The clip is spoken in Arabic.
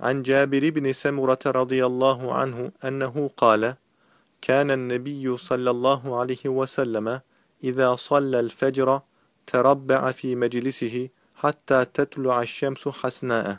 عن جابر بن سمرة رضي الله عنه أنه قال كان النبي صلى الله عليه وسلم إذا صلى الفجر تربع في مجلسه حتى تطلع الشمس حسناء